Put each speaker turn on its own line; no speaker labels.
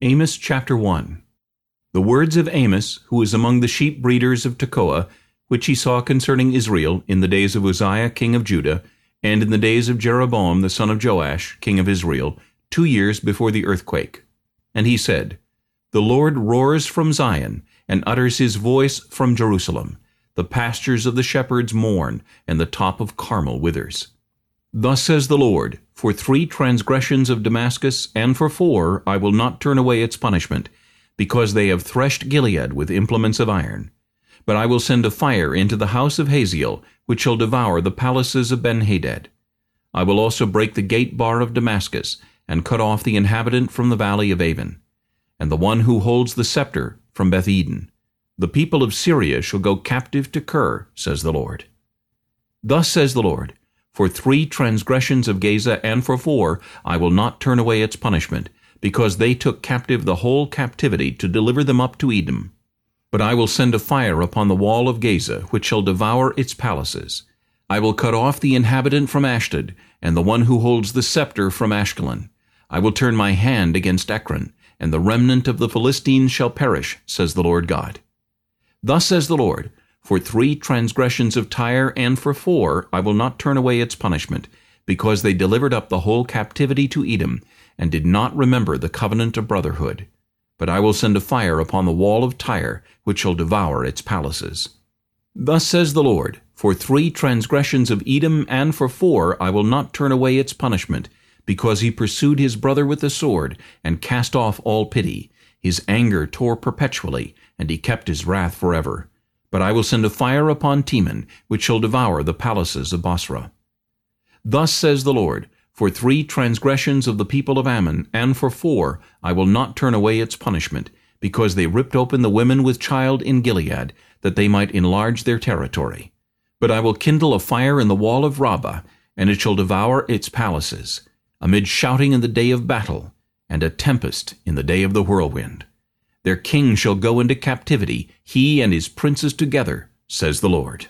Amos chapter 1 The words of Amos, who was among the sheep breeders of Tekoa, which he saw concerning Israel in the days of Uzziah king of Judah, and in the days of Jeroboam the son of Joash king of Israel, two years before the earthquake. And he said, The Lord roars from Zion, and utters his voice from Jerusalem. The pastures of the shepherds mourn, and the top of Carmel withers. Thus says the Lord, For three transgressions of Damascus, and for four, I will not turn away its punishment, because they have threshed Gilead with implements of iron. But I will send a fire into the house of Hazael, which shall devour the palaces of Benhadad. I will also break the gate bar of Damascus, and cut off the inhabitant from the valley of Aven, and the one who holds the scepter from Beth Eden. The people of Syria shall go captive to Kir, says the Lord. Thus says the Lord, For three transgressions of Gaza and for four I will not turn away its punishment, because they took captive the whole captivity to deliver them up to Edom. But I will send a fire upon the wall of Gaza, which shall devour its palaces. I will cut off the inhabitant from Ashdod, and the one who holds the scepter from Ashkelon. I will turn my hand against Ekron, and the remnant of the Philistines shall perish, says the Lord God. Thus says the Lord, For three transgressions of Tyre and for four I will not turn away its punishment, because they delivered up the whole captivity to Edom, and did not remember the covenant of brotherhood. But I will send a fire upon the wall of Tyre, which shall devour its palaces. Thus says the Lord, For three transgressions of Edom and for four I will not turn away its punishment, because he pursued his brother with the sword, and cast off all pity. His anger tore perpetually, and he kept his wrath forever. But I will send a fire upon Teman, which shall devour the palaces of Bozrah. Thus says the Lord, For three transgressions of the people of Ammon, and for four, I will not turn away its punishment, because they ripped open the women with child in Gilead, that they might enlarge their territory. But I will kindle a fire in the wall of Rabbah, and it shall devour its palaces, amid shouting in the day of battle, and a tempest in the day of the whirlwind. Their king shall go into captivity, he and his princes together, says the Lord.